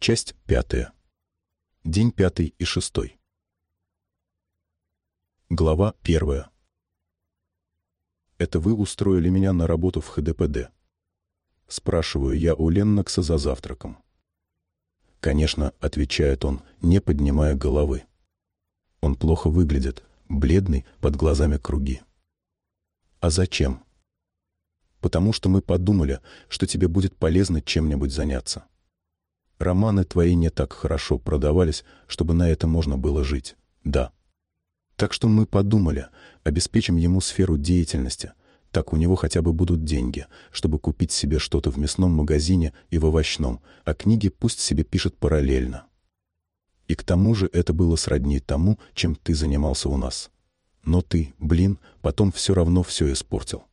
Часть пятая. День пятый и шестой. Глава первая. «Это вы устроили меня на работу в ХДПД?» Спрашиваю я у Леннокса за завтраком. «Конечно», — отвечает он, не поднимая головы. Он плохо выглядит, бледный, под глазами круги. «А зачем?» «Потому что мы подумали, что тебе будет полезно чем-нибудь заняться. Романы твои не так хорошо продавались, чтобы на это можно было жить. Да. Так что мы подумали, обеспечим ему сферу деятельности, так у него хотя бы будут деньги, чтобы купить себе что-то в мясном магазине и в овощном, а книги пусть себе пишет параллельно. И к тому же это было сродни тому, чем ты занимался у нас. Но ты, блин, потом все равно все испортил.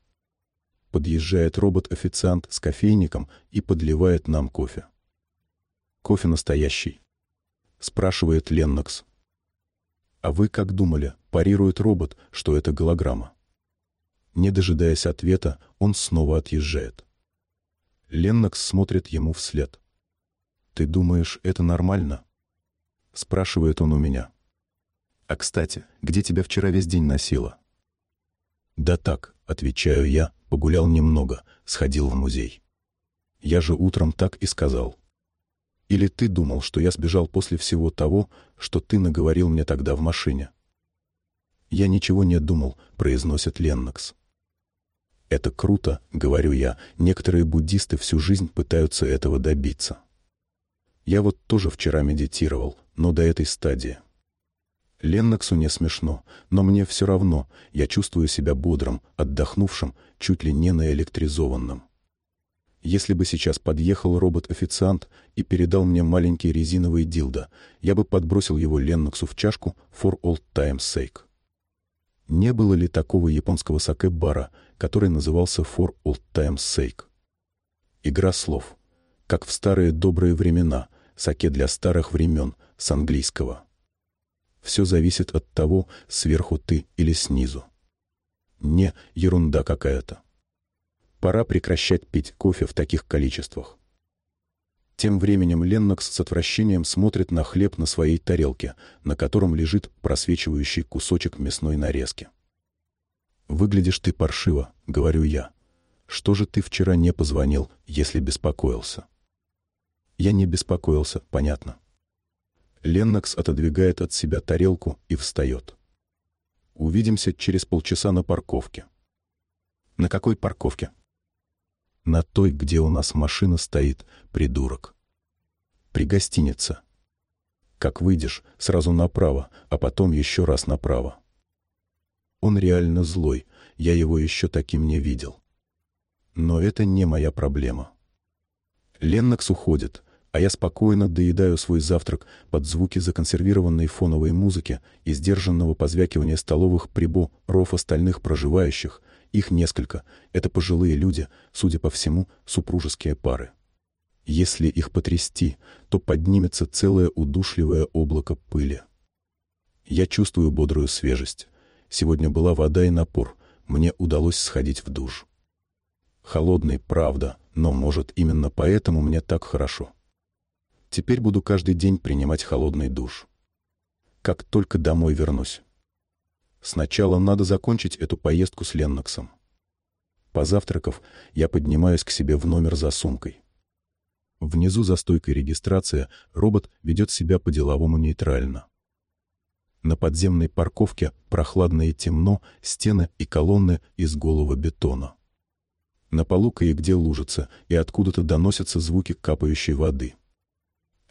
Подъезжает робот-официант с кофейником и подливает нам кофе. Кофе настоящий. Спрашивает Леннокс. А вы как думали, парирует робот, что это голограмма? Не дожидаясь ответа, он снова отъезжает. Леннокс смотрит ему вслед. «Ты думаешь, это нормально?» Спрашивает он у меня. «А, кстати, где тебя вчера весь день носило?» «Да так», — отвечаю я, погулял немного, сходил в музей. «Я же утром так и сказал». «Или ты думал, что я сбежал после всего того, что ты наговорил мне тогда в машине?» «Я ничего не думал», — произносит Леннокс. Это круто, говорю я, некоторые буддисты всю жизнь пытаются этого добиться. Я вот тоже вчера медитировал, но до этой стадии. Ленноксу не смешно, но мне все равно, я чувствую себя бодрым, отдохнувшим, чуть ли не наэлектризованным. Если бы сейчас подъехал робот-официант и передал мне маленький резиновый дилдо, я бы подбросил его Ленноксу в чашку for all time's sake. Не было ли такого японского саке-бара, который назывался For Old Time's Sake? Игра слов. Как в старые добрые времена, саке для старых времен, с английского. Все зависит от того, сверху ты или снизу. Не ерунда какая-то. Пора прекращать пить кофе в таких количествах. Тем временем Леннокс с отвращением смотрит на хлеб на своей тарелке, на котором лежит просвечивающий кусочек мясной нарезки. «Выглядишь ты паршиво», — говорю я. «Что же ты вчера не позвонил, если беспокоился?» Я не беспокоился, понятно. Леннокс отодвигает от себя тарелку и встает. «Увидимся через полчаса на парковке». «На какой парковке?» На той, где у нас машина стоит, придурок. При гостинице. Как выйдешь, сразу направо, а потом еще раз направо. Он реально злой, я его еще таким не видел. Но это не моя проблема. Леннокс уходит, а я спокойно доедаю свой завтрак под звуки законсервированной фоновой музыки и сдержанного позвякивания столовых прибо ров остальных проживающих, их несколько. Это пожилые люди, судя по всему, супружеские пары. Если их потрясти, то поднимется целое удушливое облако пыли. Я чувствую бодрую свежесть. Сегодня была вода и напор. Мне удалось сходить в душ. Холодный, правда, но, может, именно поэтому мне так хорошо. Теперь буду каждый день принимать холодный душ. Как только домой вернусь. Сначала надо закончить эту поездку с Ленноксом. Позавтракав, я поднимаюсь к себе в номер за сумкой. Внизу за стойкой регистрации робот ведет себя по-деловому нейтрально. На подземной парковке прохладно и темно, стены и колонны из голого бетона. На полу кое-где лужица, и откуда-то доносятся звуки капающей воды.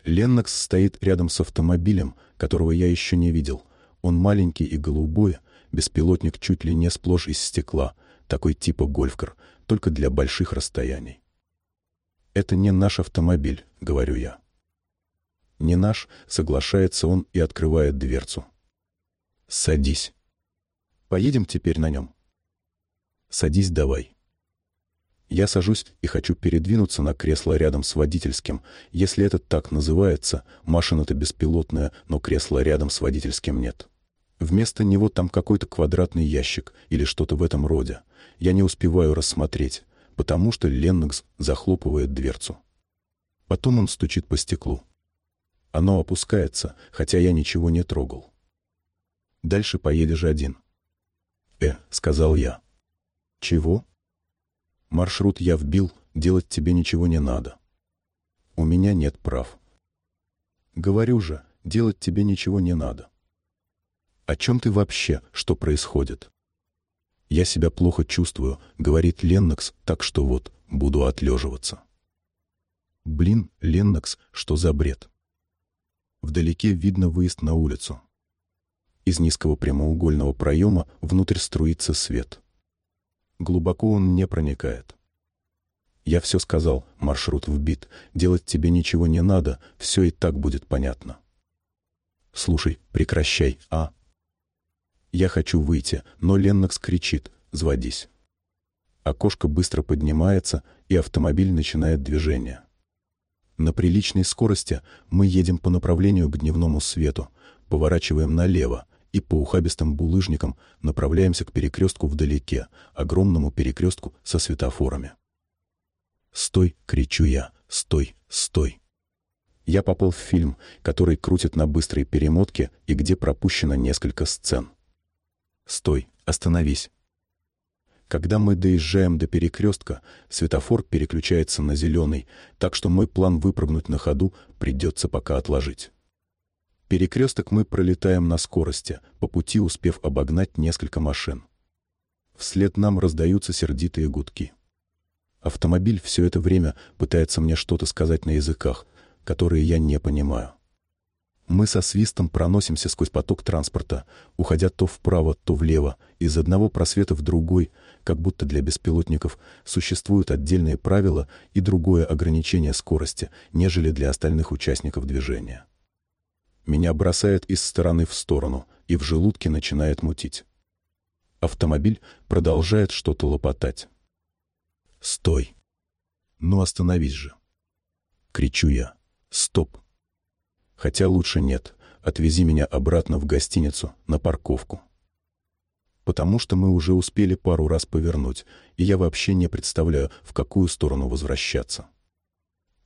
Леннокс стоит рядом с автомобилем, которого я еще не видел. Он маленький и голубой, Беспилотник чуть ли не сплошь из стекла, такой типа гольфкар, только для больших расстояний. «Это не наш автомобиль», — говорю я. «Не наш», — соглашается он и открывает дверцу. «Садись. Поедем теперь на нем?» «Садись давай». Я сажусь и хочу передвинуться на кресло рядом с водительским, если это так называется, машина-то беспилотная, но кресла рядом с водительским нет. Вместо него там какой-то квадратный ящик или что-то в этом роде. Я не успеваю рассмотреть, потому что Леннокс захлопывает дверцу. Потом он стучит по стеклу. Оно опускается, хотя я ничего не трогал. Дальше поедешь один. «Э», — сказал я. «Чего?» «Маршрут я вбил, делать тебе ничего не надо. У меня нет прав». «Говорю же, делать тебе ничего не надо». «О чем ты вообще? Что происходит?» «Я себя плохо чувствую», — говорит Леннокс, так что вот, буду отлеживаться. Блин, Леннокс, что за бред? Вдалеке видно выезд на улицу. Из низкого прямоугольного проема внутрь струится свет. Глубоко он не проникает. Я все сказал, маршрут вбит, делать тебе ничего не надо, все и так будет понятно. Слушай, прекращай, а? Я хочу выйти, но Леннокс кричит «Зводись». Окошко быстро поднимается, и автомобиль начинает движение. На приличной скорости мы едем по направлению к дневному свету, поворачиваем налево и по ухабистым булыжникам направляемся к перекрестку вдалеке, огромному перекрестку со светофорами. «Стой!» — кричу я. «Стой! Стой!» Я попал в фильм, который крутит на быстрой перемотке и где пропущено несколько сцен. «Стой! Остановись!» Когда мы доезжаем до перекрестка, светофор переключается на зеленый, так что мой план выпрыгнуть на ходу придется пока отложить. Перекресток мы пролетаем на скорости, по пути успев обогнать несколько машин. Вслед нам раздаются сердитые гудки. Автомобиль все это время пытается мне что-то сказать на языках, которые я не понимаю. Мы со свистом проносимся сквозь поток транспорта, уходя то вправо, то влево, из одного просвета в другой, как будто для беспилотников существуют отдельные правила и другое ограничение скорости, нежели для остальных участников движения. Меня бросает из стороны в сторону, и в желудке начинает мутить. Автомобиль продолжает что-то лопотать. «Стой! Ну остановись же!» Кричу я. «Стоп!» Хотя лучше нет. Отвези меня обратно в гостиницу, на парковку. Потому что мы уже успели пару раз повернуть, и я вообще не представляю, в какую сторону возвращаться.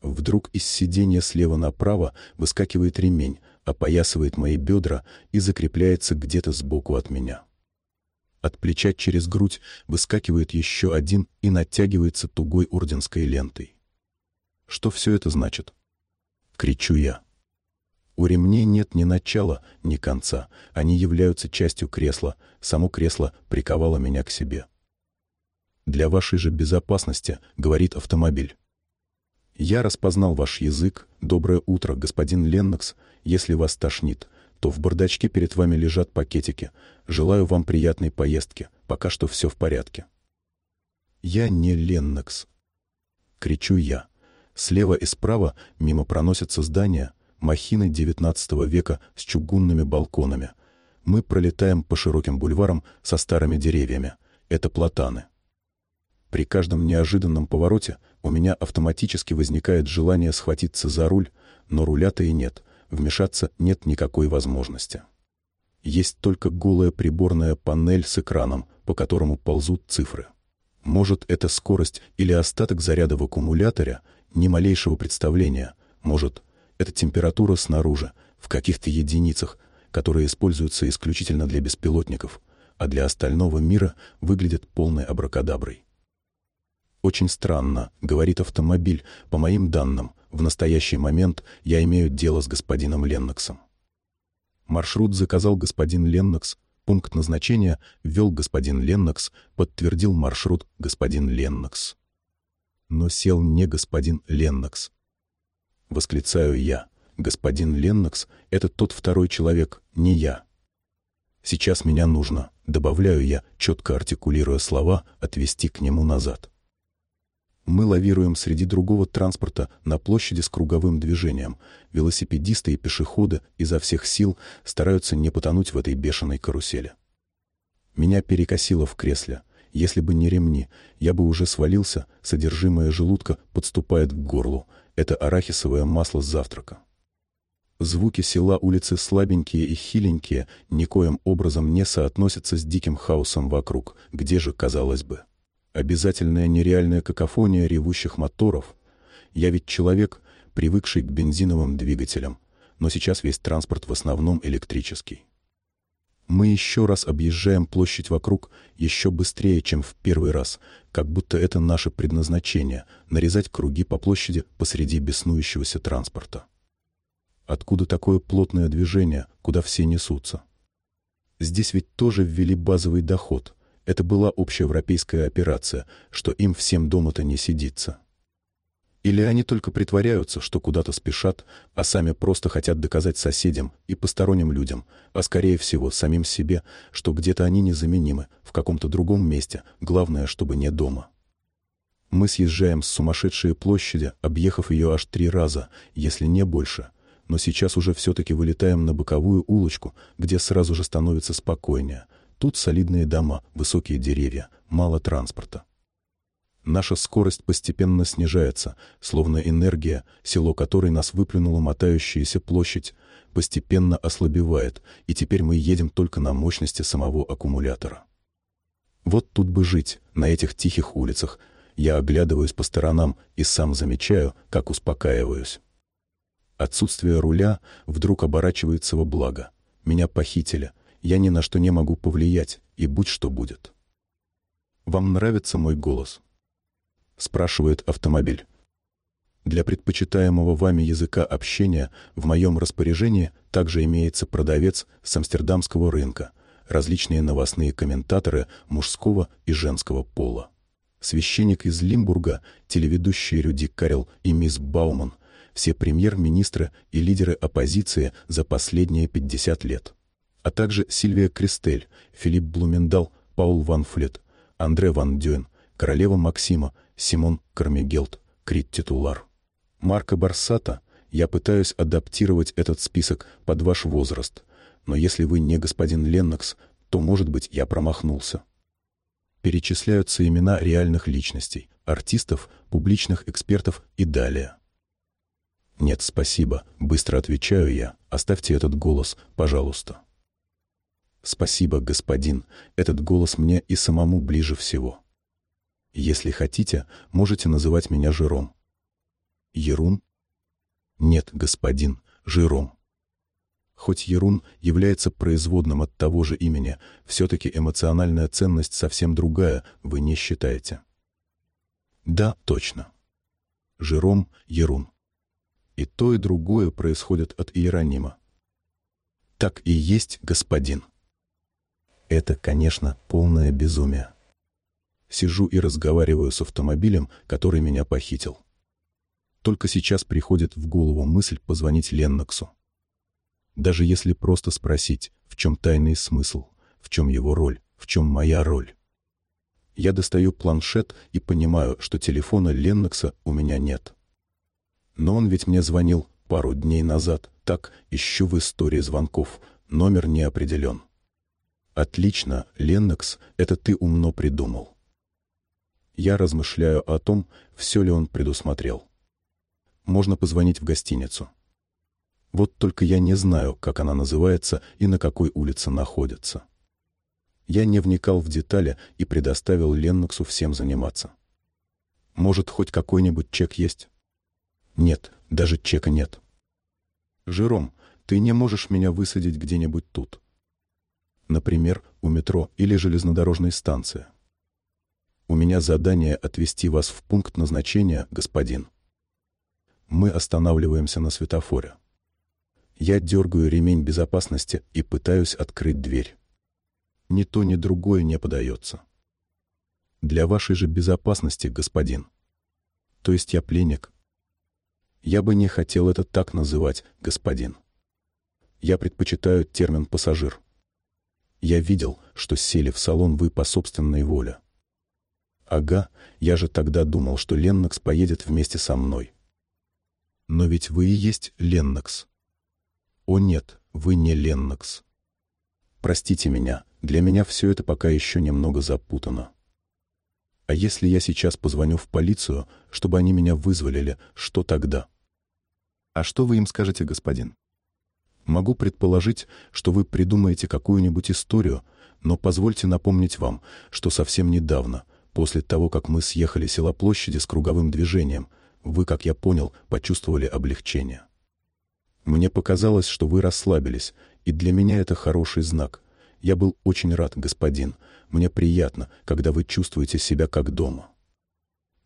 Вдруг из сиденья слева направо выскакивает ремень, опоясывает мои бедра и закрепляется где-то сбоку от меня. От плеча через грудь выскакивает еще один и натягивается тугой орденской лентой. Что все это значит? Кричу я. У ремней нет ни начала, ни конца. Они являются частью кресла. Само кресло приковало меня к себе. «Для вашей же безопасности», — говорит автомобиль. «Я распознал ваш язык. Доброе утро, господин Леннокс. Если вас тошнит, то в бардачке перед вами лежат пакетики. Желаю вам приятной поездки. Пока что все в порядке». «Я не Леннокс», — кричу я. Слева и справа мимо проносятся здания, махины XIX века с чугунными балконами. Мы пролетаем по широким бульварам со старыми деревьями. Это платаны. При каждом неожиданном повороте у меня автоматически возникает желание схватиться за руль, но руля-то и нет, вмешаться нет никакой возможности. Есть только голая приборная панель с экраном, по которому ползут цифры. Может, это скорость или остаток заряда в аккумуляторе, ни малейшего представления. Может, это температура снаружи, в каких-то единицах, которые используются исключительно для беспилотников, а для остального мира выглядят полной абракадаброй. «Очень странно», — говорит автомобиль, по моим данным, в настоящий момент я имею дело с господином Ленноксом. Маршрут заказал господин Леннокс, пункт назначения ввел господин Леннокс, подтвердил маршрут господин Леннокс. Но сел не господин Леннокс, Восклицаю я. Господин Леннокс — это тот второй человек, не я. Сейчас меня нужно, добавляю я, четко артикулируя слова, отвести к нему назад. Мы лавируем среди другого транспорта на площади с круговым движением. Велосипедисты и пешеходы изо всех сил стараются не потонуть в этой бешеной карусели. Меня перекосило в кресле. Если бы не ремни, я бы уже свалился, содержимое желудка подступает к горлу — это арахисовое масло с завтрака. Звуки села улицы слабенькие и хиленькие никоим образом не соотносятся с диким хаосом вокруг, где же, казалось бы. Обязательная нереальная какофония ревущих моторов. Я ведь человек, привыкший к бензиновым двигателям. но сейчас весь транспорт в основном электрический. Мы еще раз объезжаем площадь вокруг еще быстрее, чем в первый раз, как будто это наше предназначение — нарезать круги по площади посреди беснующегося транспорта. Откуда такое плотное движение, куда все несутся? Здесь ведь тоже ввели базовый доход. Это была общеевропейская операция, что им всем дома-то не сидится. Или они только притворяются, что куда-то спешат, а сами просто хотят доказать соседям и посторонним людям, а скорее всего самим себе, что где-то они незаменимы, в каком-то другом месте, главное, чтобы не дома. Мы съезжаем с сумасшедшей площади, объехав ее аж три раза, если не больше, но сейчас уже все-таки вылетаем на боковую улочку, где сразу же становится спокойнее. Тут солидные дома, высокие деревья, мало транспорта. Наша скорость постепенно снижается, словно энергия, село которой нас выплюнула мотающаяся площадь, постепенно ослабевает, и теперь мы едем только на мощности самого аккумулятора. Вот тут бы жить, на этих тихих улицах. Я оглядываюсь по сторонам и сам замечаю, как успокаиваюсь. Отсутствие руля вдруг оборачивается во благо. Меня похитили, я ни на что не могу повлиять, и будь что будет. Вам нравится мой голос? Спрашивает автомобиль. Для предпочитаемого вами языка общения в моем распоряжении также имеется продавец с амстердамского рынка, различные новостные комментаторы мужского и женского пола. Священник из Лимбурга, телеведущий Рюди Карел и мисс Бауман, все премьер-министры и лидеры оппозиции за последние 50 лет. А также Сильвия Кристель, Филипп Блумендал, Паул Ван Флет, Андре Ван Дюен, королева Максима Симон Кармигелт, Крит-титулар. Марка Барсата, я пытаюсь адаптировать этот список под ваш возраст, но если вы не господин Леннокс, то, может быть, я промахнулся. Перечисляются имена реальных личностей, артистов, публичных экспертов и далее. «Нет, спасибо», — быстро отвечаю я. «Оставьте этот голос, пожалуйста». «Спасибо, господин. Этот голос мне и самому ближе всего». Если хотите, можете называть меня Жиром. Ерун? Нет, господин, Жиром. Хоть Ерун является производным от того же имени, все-таки эмоциональная ценность совсем другая, вы не считаете? Да, точно. Жиром, Ерун. И то, и другое происходит от Иеронима. Так и есть, господин. Это, конечно, полное безумие. Сижу и разговариваю с автомобилем, который меня похитил. Только сейчас приходит в голову мысль позвонить Ленноксу. Даже если просто спросить, в чем тайный смысл, в чем его роль, в чем моя роль. Я достаю планшет и понимаю, что телефона Леннокса у меня нет. Но он ведь мне звонил пару дней назад, так, ищу в истории звонков, номер не определен. Отлично, Леннокс, это ты умно придумал я размышляю о том, все ли он предусмотрел. Можно позвонить в гостиницу. Вот только я не знаю, как она называется и на какой улице находится. Я не вникал в детали и предоставил Ленноксу всем заниматься. Может, хоть какой-нибудь чек есть? Нет, даже чека нет. Жером, ты не можешь меня высадить где-нибудь тут. Например, у метро или железнодорожной станции. У меня задание отвезти вас в пункт назначения, господин. Мы останавливаемся на светофоре. Я дергаю ремень безопасности и пытаюсь открыть дверь. Ни то, ни другое не подается. Для вашей же безопасности, господин. То есть я пленник. Я бы не хотел это так называть, господин. Я предпочитаю термин «пассажир». Я видел, что сели в салон вы по собственной воле. Ага, я же тогда думал, что Леннокс поедет вместе со мной. Но ведь вы и есть Леннокс. О нет, вы не Леннокс. Простите меня, для меня все это пока еще немного запутано. А если я сейчас позвоню в полицию, чтобы они меня вызволили, что тогда? А что вы им скажете, господин? Могу предположить, что вы придумаете какую-нибудь историю, но позвольте напомнить вам, что совсем недавно — После того, как мы съехали села площади с круговым движением, вы, как я понял, почувствовали облегчение. Мне показалось, что вы расслабились, и для меня это хороший знак. Я был очень рад, господин. Мне приятно, когда вы чувствуете себя как дома.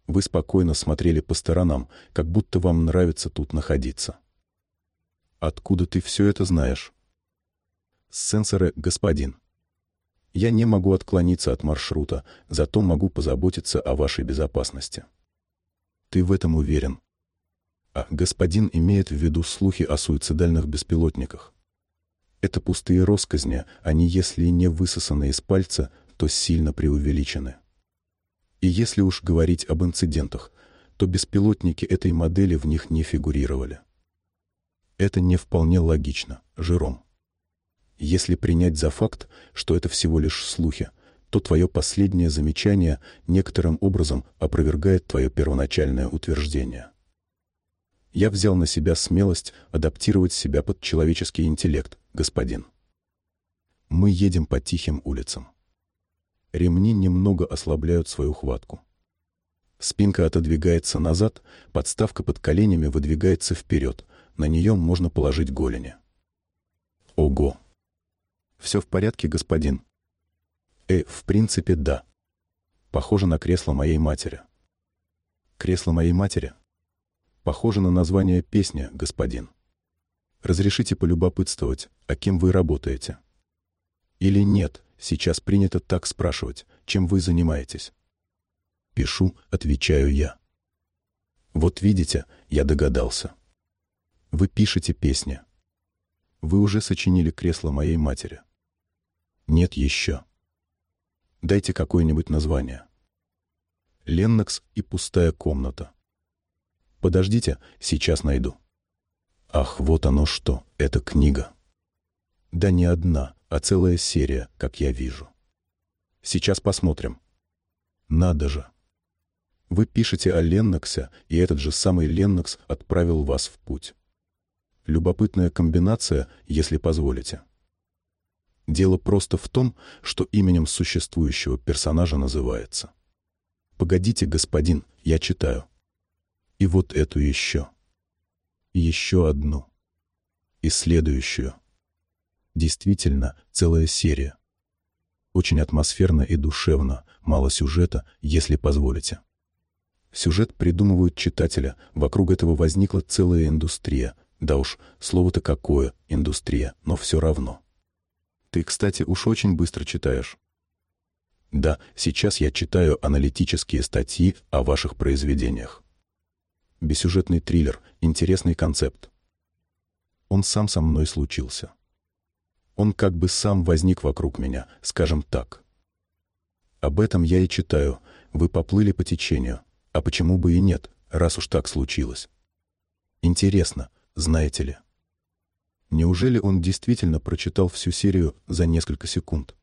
Вы спокойно смотрели по сторонам, как будто вам нравится тут находиться. Откуда ты все это знаешь? С сенсора, господин. Я не могу отклониться от маршрута, зато могу позаботиться о вашей безопасности. Ты в этом уверен? А господин имеет в виду слухи о суицидальных беспилотниках. Это пустые росказни, они, если не высосаны из пальца, то сильно преувеличены. И если уж говорить об инцидентах, то беспилотники этой модели в них не фигурировали. Это не вполне логично, Жером. Если принять за факт, что это всего лишь слухи, то твое последнее замечание некоторым образом опровергает твое первоначальное утверждение. Я взял на себя смелость адаптировать себя под человеческий интеллект, господин. Мы едем по тихим улицам. Ремни немного ослабляют свою хватку. Спинка отодвигается назад, подставка под коленями выдвигается вперед, на нее можно положить голени. Ого! Все в порядке, господин? Э, в принципе, да. Похоже на кресло моей матери. Кресло моей матери? Похоже на название песни, господин. Разрешите полюбопытствовать, а кем вы работаете? Или нет, сейчас принято так спрашивать, чем вы занимаетесь? Пишу, отвечаю я. Вот видите, я догадался. Вы пишете песни. Вы уже сочинили кресло моей матери. Нет еще. Дайте какое-нибудь название. Леннокс и пустая комната. Подождите, сейчас найду. Ах, вот оно что, это книга. Да не одна, а целая серия, как я вижу. Сейчас посмотрим. Надо же. Вы пишете о Ленноксе, и этот же самый Леннокс отправил вас в путь. Любопытная комбинация, если позволите. Дело просто в том, что именем существующего персонажа называется. «Погодите, господин, я читаю». И вот эту еще и еще одну. И следующую. Действительно, целая серия. Очень атмосферно и душевно, мало сюжета, если позволите. Сюжет придумывают читателя, вокруг этого возникла целая индустрия. Да уж, слово-то какое, индустрия, но все равно. Ты, кстати, уж очень быстро читаешь. Да, сейчас я читаю аналитические статьи о ваших произведениях бессюжетный триллер, интересный концепт. Он сам со мной случился. Он как бы сам возник вокруг меня, скажем так. Об этом я и читаю. Вы поплыли по течению. А почему бы и нет, раз уж так случилось? Интересно, знаете ли? Неужели он действительно прочитал всю серию за несколько секунд?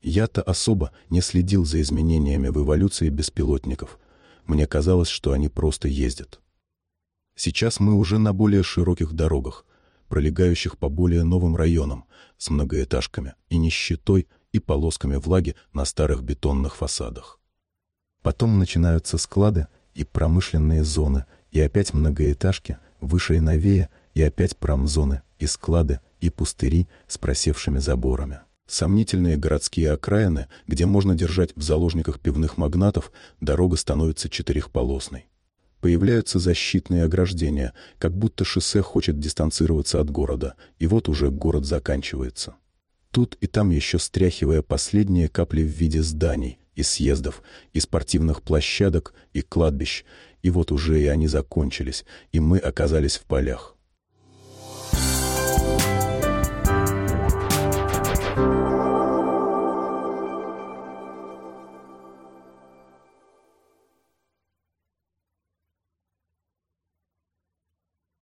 Я-то особо не следил за изменениями в эволюции беспилотников, мне казалось, что они просто ездят. Сейчас мы уже на более широких дорогах, пролегающих по более новым районам, с многоэтажками и нищетой и полосками влаги на старых бетонных фасадах. Потом начинаются склады и промышленные зоны, и опять многоэтажки, выше и новее, и опять промзоны, и склады, и пустыри с просевшими заборами. Сомнительные городские окраины, где можно держать в заложниках пивных магнатов, дорога становится четырехполосной. Появляются защитные ограждения, как будто шоссе хочет дистанцироваться от города, и вот уже город заканчивается. Тут и там еще стряхивая последние капли в виде зданий, и съездов, и спортивных площадок, и кладбищ, и вот уже и они закончились, и мы оказались в полях. Thank you.